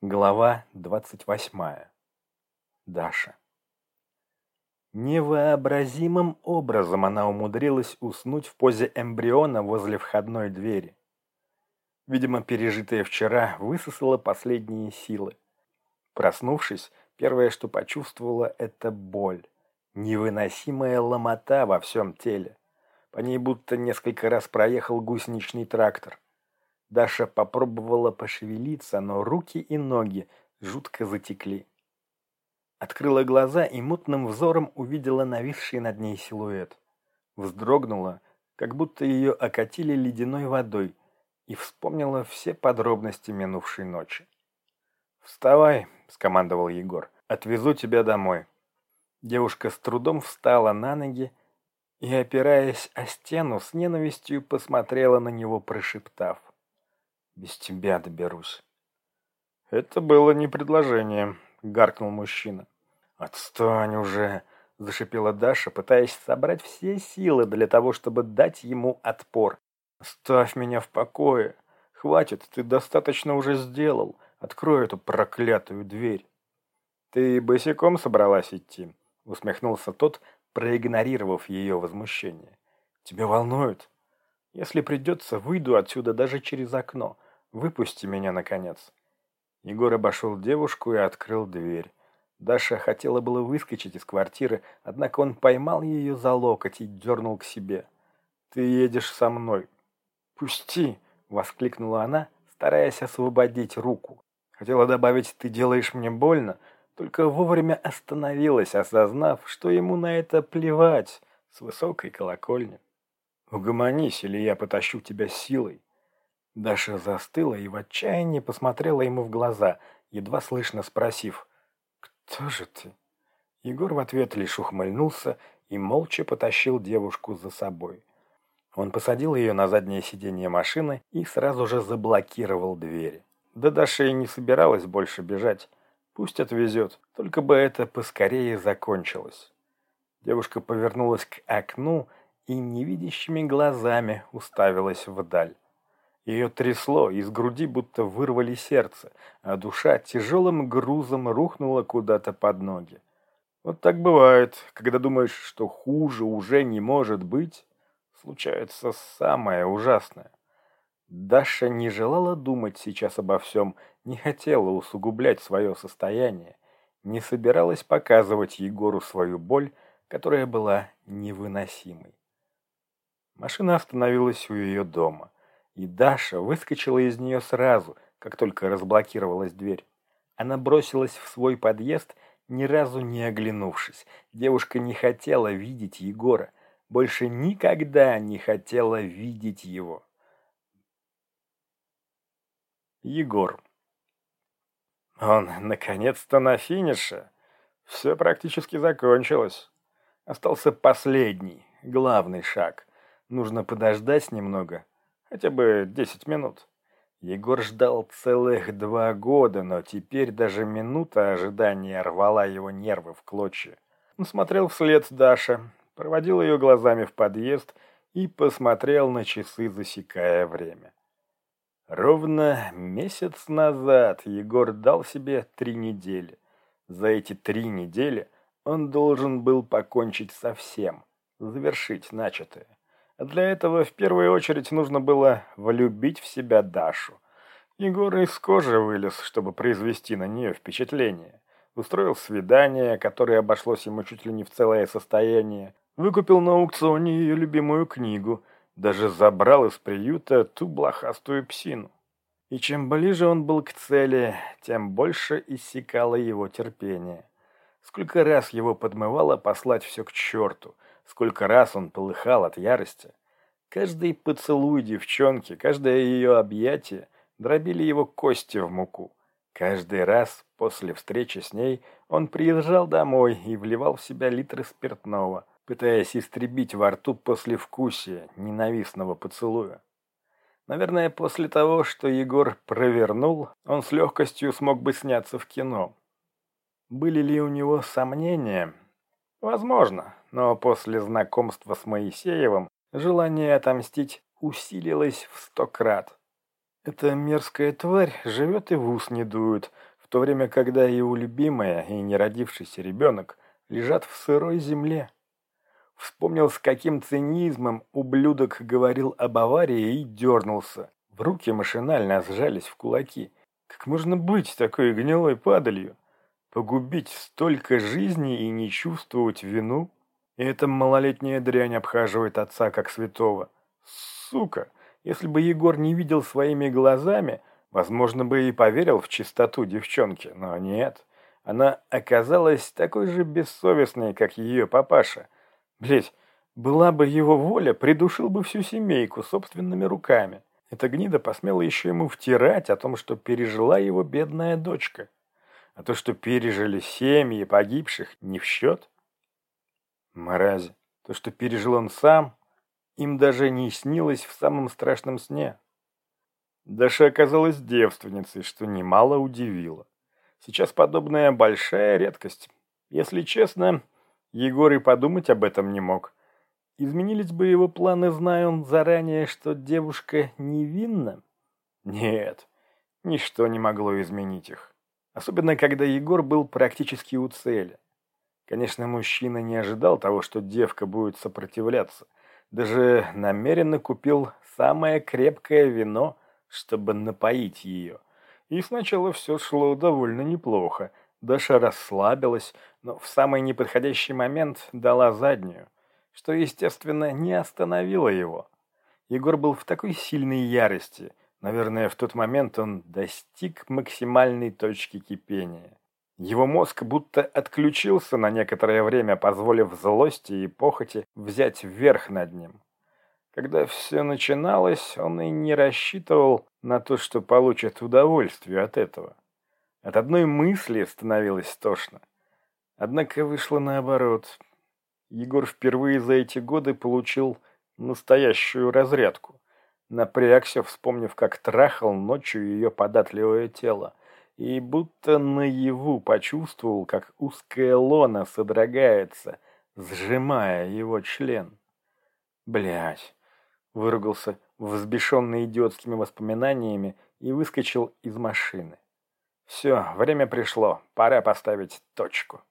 Глава 28. Даша. Невообразимым образом она умудрилась уснуть в позе эмбриона возле входной двери. Видимо, пережитое вчера высосало последние силы. Проснувшись, первое, что почувствовала, это боль. Невыносимая ломота во всем теле. По ней будто несколько раз проехал гусеничный трактор. Даша попробовала пошевелиться, но руки и ноги жутко затекли. Открыла глаза и мутным взором увидела нависший над ней силуэт. Вздрогнула, как будто ее окатили ледяной водой, и вспомнила все подробности минувшей ночи. «Вставай», — скомандовал Егор, — «отвезу тебя домой». Девушка с трудом встала на ноги и, опираясь о стену, с ненавистью посмотрела на него, прошептав. Без тебя доберусь. Это было не предложение, гаркнул мужчина. Отстань уже, зашипела Даша, пытаясь собрать все силы для того, чтобы дать ему отпор. Ставь меня в покое. Хватит, ты достаточно уже сделал. Открой эту проклятую дверь. Ты босиком собралась идти? Усмехнулся тот, проигнорировав ее возмущение. Тебя волнует? Если придется, выйду отсюда даже через окно. Выпусти меня, наконец. Егор обошел девушку и открыл дверь. Даша хотела было выскочить из квартиры, однако он поймал ее за локоть и дернул к себе. «Ты едешь со мной». «Пусти!» — воскликнула она, стараясь освободить руку. Хотела добавить «ты делаешь мне больно», только вовремя остановилась, осознав, что ему на это плевать с высокой колокольни. «Угомонись, или я потащу тебя силой». Даша застыла и в отчаянии посмотрела ему в глаза, едва слышно спросив «Кто же ты?». Егор в ответ лишь ухмыльнулся и молча потащил девушку за собой. Он посадил ее на заднее сиденье машины и сразу же заблокировал двери. Да Даша и не собиралась больше бежать. Пусть отвезет, только бы это поскорее закончилось. Девушка повернулась к окну и невидящими глазами уставилась вдаль. Ее трясло, из груди будто вырвали сердце, а душа тяжелым грузом рухнула куда-то под ноги. Вот так бывает, когда думаешь, что хуже уже не может быть, случается самое ужасное. Даша не желала думать сейчас обо всем, не хотела усугублять свое состояние, не собиралась показывать Егору свою боль, которая была невыносимой. Машина остановилась у ее дома. И Даша выскочила из нее сразу, как только разблокировалась дверь. Она бросилась в свой подъезд, ни разу не оглянувшись. Девушка не хотела видеть Егора, больше никогда не хотела видеть его. Егор. Он наконец-то на финише. Все практически закончилось. Остался последний, главный шаг. Нужно подождать немного, Хотя бы десять минут. Егор ждал целых два года, но теперь даже минута ожидания рвала его нервы в клочья. Он смотрел вслед Даше, проводил ее глазами в подъезд и посмотрел на часы, засекая время. Ровно месяц назад Егор дал себе три недели. За эти три недели он должен был покончить со всем, завершить начатое. Для этого в первую очередь нужно было влюбить в себя Дашу. Егор из кожи вылез, чтобы произвести на нее впечатление. Устроил свидание, которое обошлось ему чуть ли не в целое состояние. Выкупил на аукционе ее любимую книгу. Даже забрал из приюта ту блохастую псину. И чем ближе он был к цели, тем больше иссякало его терпение. Сколько раз его подмывало послать все к черту – Сколько раз он полыхал от ярости. Каждый поцелуй девчонки, каждое ее объятие дробили его кости в муку. Каждый раз после встречи с ней он приезжал домой и вливал в себя литры спиртного, пытаясь истребить во рту послевкусие ненавистного поцелуя. Наверное, после того, что Егор провернул, он с легкостью смог бы сняться в кино. Были ли у него сомнения? Возможно, но после знакомства с Моисеевым желание отомстить усилилось в сто крат. Эта мерзкая тварь живет и в ус не дует, в то время, когда его любимая и не родившийся ребенок лежат в сырой земле. Вспомнил, с каким цинизмом ублюдок говорил об аварии и дернулся. В руки машинально сжались в кулаки. Как можно быть такой гнилой падалью? Погубить столько жизней и не чувствовать вину? И эта малолетняя дрянь обхаживает отца как святого. Сука! Если бы Егор не видел своими глазами, возможно бы и поверил в чистоту девчонки, но нет. Она оказалась такой же бессовестной, как ее папаша. Блять, была бы его воля, придушил бы всю семейку собственными руками. Эта гнида посмела еще ему втирать о том, что пережила его бедная дочка. А то, что пережили семьи погибших, не в счет. Мрази, то, что пережил он сам, им даже не снилось в самом страшном сне. Даша оказалась девственницей, что немало удивило. Сейчас подобная большая редкость. Если честно, Егор и подумать об этом не мог. Изменились бы его планы, зная он заранее, что девушка невинна? Нет, ничто не могло изменить их. Особенно, когда Егор был практически у цели. Конечно, мужчина не ожидал того, что девка будет сопротивляться – даже намеренно купил самое крепкое вино, чтобы напоить ее. И сначала все шло довольно неплохо. Даша расслабилась, но в самый неподходящий момент дала заднюю, что, естественно, не остановило его. Егор был в такой сильной ярости. Наверное, в тот момент он достиг максимальной точки кипения. Его мозг будто отключился на некоторое время, позволив злости и похоти взять верх над ним. Когда все начиналось, он и не рассчитывал на то, что получит удовольствие от этого. От одной мысли становилось тошно. Однако вышло наоборот. Егор впервые за эти годы получил настоящую разрядку. Напрягся, вспомнив, как трахал ночью ее податливое тело и будто наяву почувствовал, как узкая лона содрогается, сжимая его член. Блять, выругался, взбешенный идиотскими воспоминаниями, и выскочил из машины. Все, время пришло, пора поставить точку.